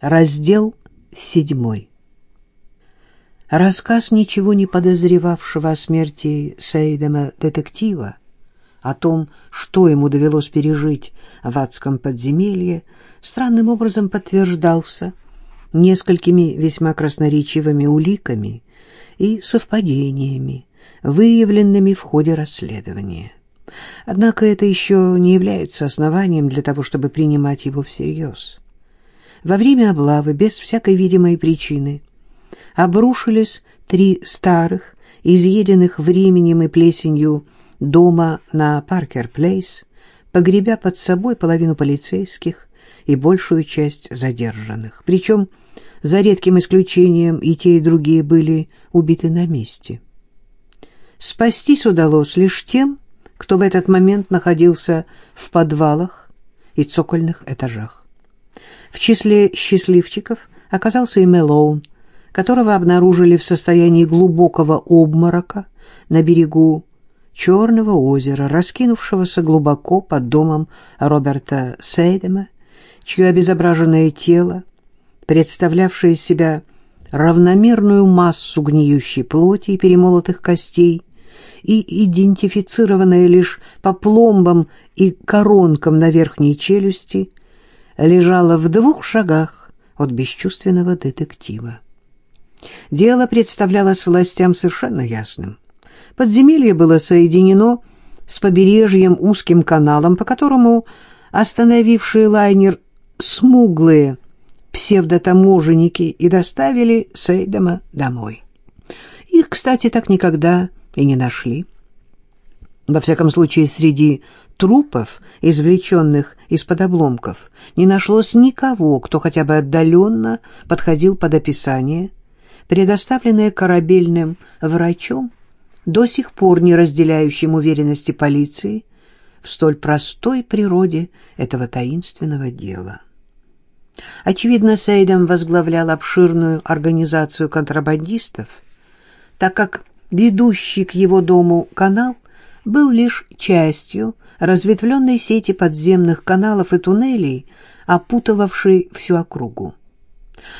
Раздел седьмой. Рассказ ничего не подозревавшего о смерти Сейдема детектива, о том, что ему довелось пережить в адском подземелье, странным образом подтверждался несколькими весьма красноречивыми уликами и совпадениями, выявленными в ходе расследования. Однако это еще не является основанием для того, чтобы принимать его всерьез во время облавы без всякой видимой причины обрушились три старых, изъеденных временем и плесенью дома на Паркер-Плейс, погребя под собой половину полицейских и большую часть задержанных. Причем, за редким исключением, и те, и другие были убиты на месте. Спастись удалось лишь тем, кто в этот момент находился в подвалах и цокольных этажах. В числе счастливчиков оказался и Мелоун, которого обнаружили в состоянии глубокого обморока на берегу Черного озера, раскинувшегося глубоко под домом Роберта Сейдема, чье обезображенное тело, представлявшее себя равномерную массу гниющей плоти и перемолотых костей, и идентифицированное лишь по пломбам и коронкам на верхней челюсти, лежала в двух шагах от бесчувственного детектива. Дело представлялось властям совершенно ясным. Подземелье было соединено с побережьем узким каналом, по которому остановившие лайнер смуглые псевдотаможенники и доставили Сейдема домой. Их, кстати, так никогда и не нашли. Во всяком случае, среди трупов, извлеченных из-под обломков, не нашлось никого, кто хотя бы отдаленно подходил под описание, предоставленное корабельным врачом, до сих пор не разделяющим уверенности полиции в столь простой природе этого таинственного дела. Очевидно, Сейдом возглавлял обширную организацию контрабандистов, так как ведущий к его дому канал был лишь частью разветвленной сети подземных каналов и туннелей, опутывавшей всю округу.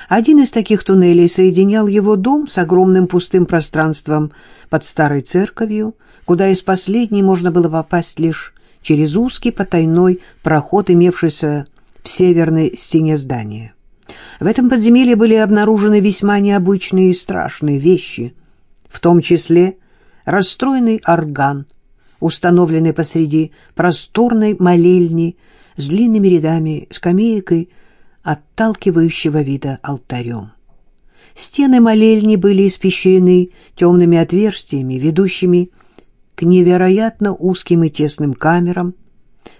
Один из таких туннелей соединял его дом с огромным пустым пространством под старой церковью, куда из последней можно было попасть лишь через узкий потайной проход, имевшийся в северной стене здания. В этом подземелье были обнаружены весьма необычные и страшные вещи, в том числе расстроенный орган — установленный посреди просторной молельни с длинными рядами скамеек и отталкивающего вида алтарем. Стены молельни были испещрены темными отверстиями, ведущими к невероятно узким и тесным камерам,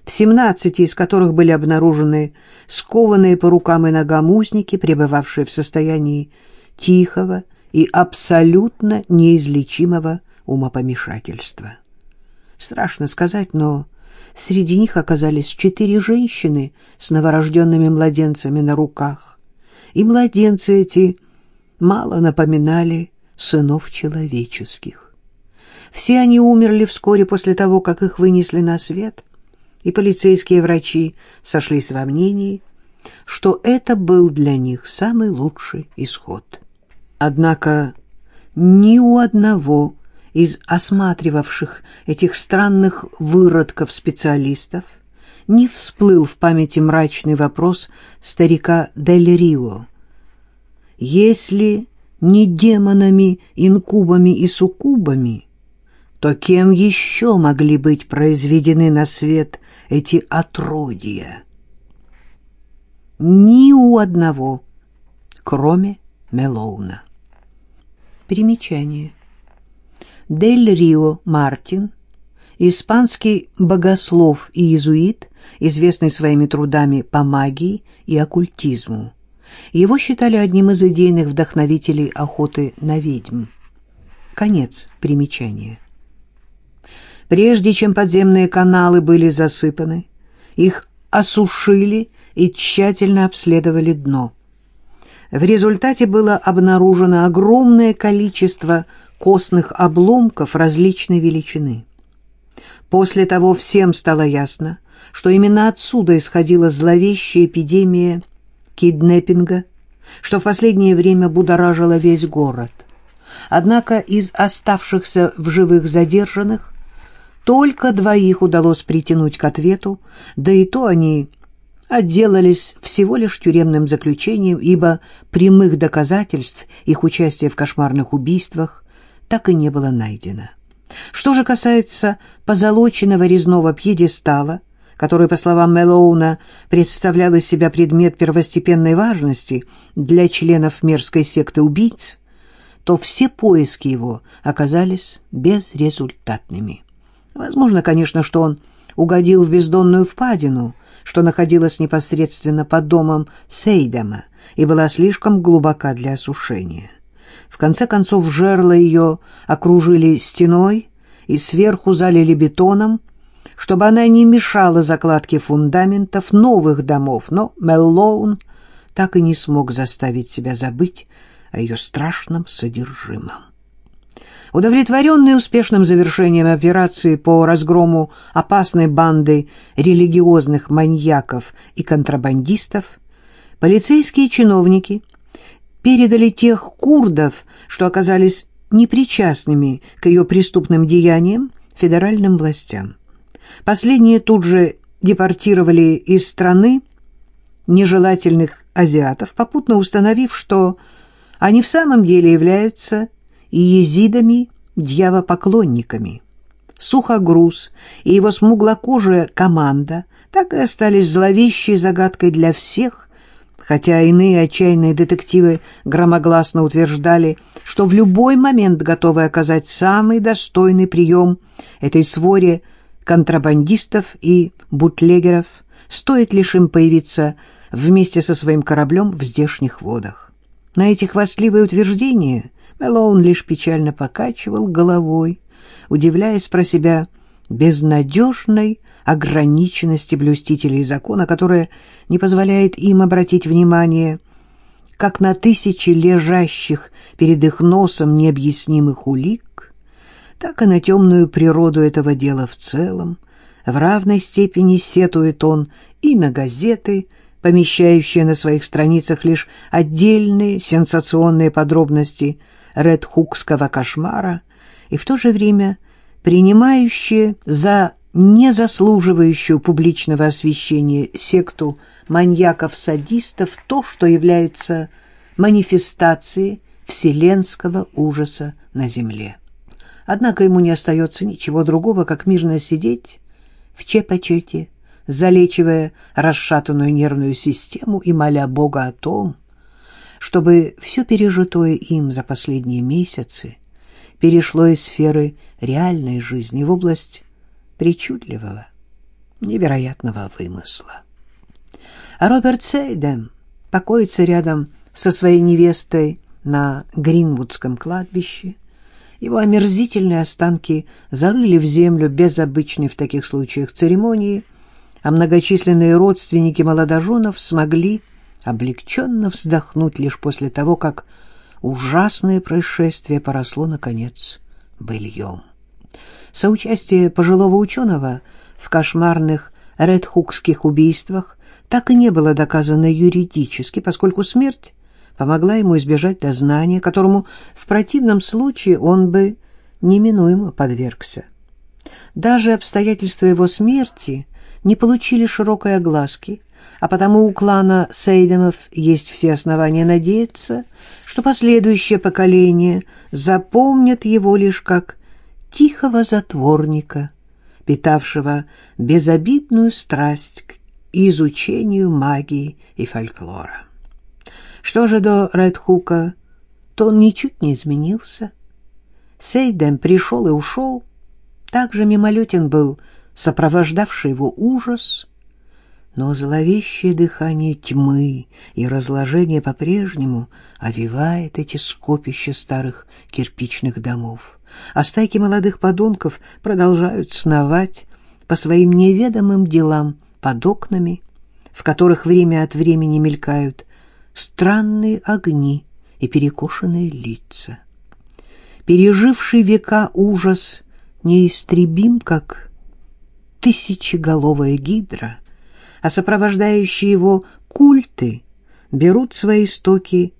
в семнадцати из которых были обнаружены скованные по рукам и ногам узники, пребывавшие в состоянии тихого и абсолютно неизлечимого умопомешательства. Страшно сказать, но среди них оказались четыре женщины с новорожденными младенцами на руках. И младенцы эти мало напоминали сынов человеческих. Все они умерли вскоре после того, как их вынесли на свет, и полицейские врачи сошлись во мнении, что это был для них самый лучший исход. Однако ни у одного из осматривавших этих странных выродков специалистов не всплыл в памяти мрачный вопрос старика Дель Рио. Если не демонами, инкубами и суккубами, то кем еще могли быть произведены на свет эти отродья? Ни у одного, кроме Мелоуна. Примечание. Дель Рио Мартин, испанский богослов и иезуит, известный своими трудами по магии и оккультизму. Его считали одним из идейных вдохновителей охоты на ведьм. Конец примечания. Прежде чем подземные каналы были засыпаны, их осушили и тщательно обследовали дно. В результате было обнаружено огромное количество костных обломков различной величины. После того всем стало ясно, что именно отсюда исходила зловещая эпидемия киднеппинга, что в последнее время будоражило весь город. Однако из оставшихся в живых задержанных только двоих удалось притянуть к ответу, да и то они отделались всего лишь тюремным заключением, ибо прямых доказательств их участия в кошмарных убийствах так и не было найдено. Что же касается позолоченного резного пьедестала, который, по словам Мэлоуна, представлял из себя предмет первостепенной важности для членов мерзкой секты убийц, то все поиски его оказались безрезультатными. Возможно, конечно, что он угодил в бездонную впадину, что находилась непосредственно под домом Сейдема и была слишком глубока для осушения. В конце концов, жерло ее окружили стеной и сверху залили бетоном, чтобы она не мешала закладке фундаментов новых домов, но Меллоун так и не смог заставить себя забыть о ее страшном содержимом. Удовлетворенный успешным завершением операции по разгрому опасной банды религиозных маньяков и контрабандистов, полицейские чиновники передали тех курдов, что оказались непричастными к ее преступным деяниям, федеральным властям. Последние тут же депортировали из страны нежелательных азиатов, попутно установив, что они в самом деле являются и езидами, дьявопоклонниками. Сухогруз и его смуглокожая команда так и остались зловещей загадкой для всех, хотя иные отчаянные детективы громогласно утверждали, что в любой момент готовы оказать самый достойный прием этой своре контрабандистов и бутлегеров, стоит лишь им появиться вместе со своим кораблем в здешних водах. На эти хвастливые утверждения Мэлоун лишь печально покачивал головой, удивляясь про себя безнадежной ограниченности блюстителей закона, которая не позволяет им обратить внимание как на тысячи лежащих перед их носом необъяснимых улик, так и на темную природу этого дела в целом. В равной степени сетует он и на газеты, помещающие на своих страницах лишь отдельные сенсационные подробности редхукского кошмара, и в то же время принимающие за незаслуживающую публичного освещения секту маньяков-садистов то, что является манифестацией вселенского ужаса на земле. Однако ему не остается ничего другого, как мирно сидеть в чепочете, залечивая расшатанную нервную систему и моля Бога о том, чтобы все пережитое им за последние месяцы перешло из сферы реальной жизни в область причудливого, невероятного вымысла. А Роберт Сейдем покоится рядом со своей невестой на Гринвудском кладбище. Его омерзительные останки зарыли в землю без обычной в таких случаях церемонии, а многочисленные родственники молодоженов смогли облегченно вздохнуть лишь после того, как ужасное происшествие поросло, наконец, быльем. Соучастие пожилого ученого в кошмарных редхукских убийствах так и не было доказано юридически, поскольку смерть помогла ему избежать дознания, которому в противном случае он бы неминуемо подвергся. Даже обстоятельства его смерти не получили широкой огласки, а потому у клана Сейдемов есть все основания надеяться, что последующее поколение запомнит его лишь как тихого затворника, питавшего безобидную страсть к изучению магии и фольклора. Что же до Редхука, то он ничуть не изменился. Сейдем пришел и ушел, так же мимолетен был сопровождавший его ужас, но зловещее дыхание тьмы и разложение по-прежнему овивает эти скопища старых кирпичных домов, а стайки молодых подонков продолжают сновать по своим неведомым делам под окнами, в которых время от времени мелькают странные огни и перекошенные лица. Переживший века ужас неистребим, как тысячеголовая гидра — а сопровождающие его культы берут свои истоки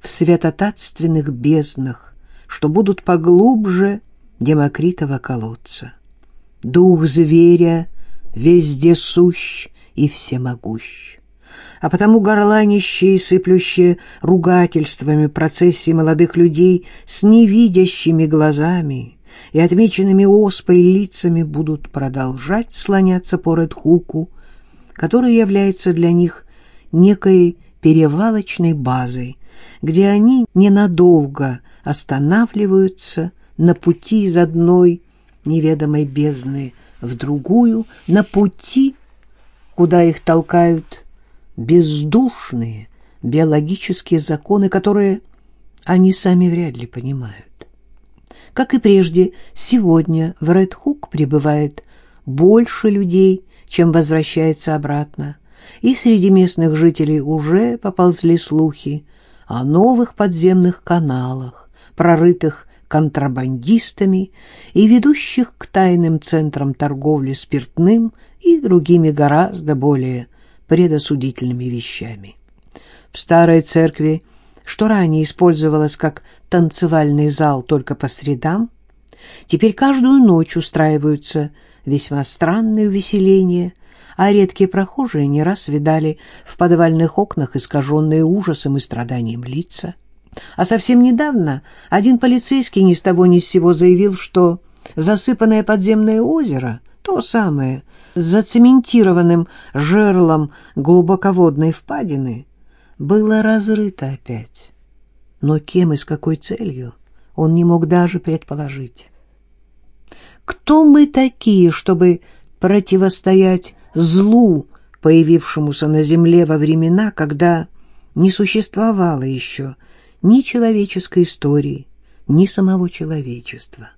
в святотатственных безднах, что будут поглубже Демокритова колодца. Дух зверя везде сущ и всемогущ. А потому горланищие и сыплющие ругательствами процессии молодых людей с невидящими глазами и отмеченными оспой лицами будут продолжать слоняться по Редхуку, который является для них некой перевалочной базой, где они ненадолго останавливаются на пути из одной неведомой бездны в другую, на пути, куда их толкают бездушные биологические законы, которые они сами вряд ли понимают. Как и прежде, сегодня в Редхук прибывает больше людей, чем возвращается обратно, и среди местных жителей уже поползли слухи о новых подземных каналах, прорытых контрабандистами и ведущих к тайным центрам торговли спиртным и другими гораздо более предосудительными вещами. В старой церкви, что ранее использовалась как танцевальный зал только по средам, теперь каждую ночь устраиваются весьма странные увеселения, а редкие прохожие не раз видали в подвальных окнах искаженные ужасом и страданием лица. А совсем недавно один полицейский ни с того ни с сего заявил, что засыпанное подземное озеро, то самое, с зацементированным жерлом глубоководной впадины, было разрыто опять. Но кем и с какой целью он не мог даже предположить. Кто мы такие, чтобы противостоять злу, появившемуся на земле во времена, когда не существовало еще ни человеческой истории, ни самого человечества.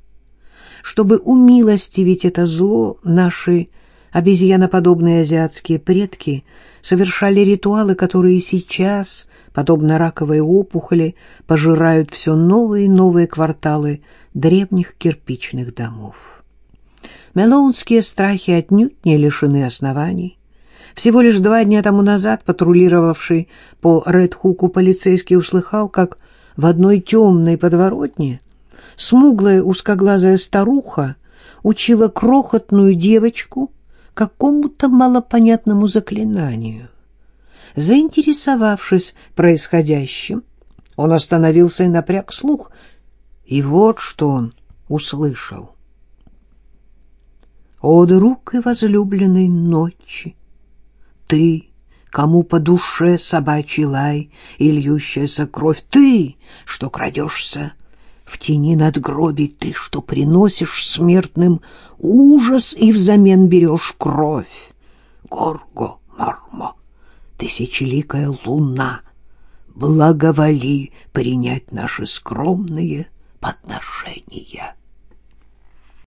Чтобы умилостивить это зло, наши обезьяноподобные азиатские предки совершали ритуалы, которые сейчас, подобно раковой опухоли, пожирают все новые и новые кварталы древних кирпичных домов. Мелоунские страхи отнюдь не лишены оснований. Всего лишь два дня тому назад патрулировавший по Редхуку полицейский услыхал, как в одной темной подворотне смуглая узкоглазая старуха учила крохотную девочку какому-то малопонятному заклинанию. Заинтересовавшись происходящим, он остановился и напряг слух, и вот что он услышал. О, друг и возлюбленной ночи! Ты, кому по душе собачий лай и льющаяся кровь, ты, что крадешься в тени надгробий, ты, что приносишь смертным ужас и взамен берешь кровь. Горго, Мармо, тысячеликая луна, благоволи принять наши скромные подношения.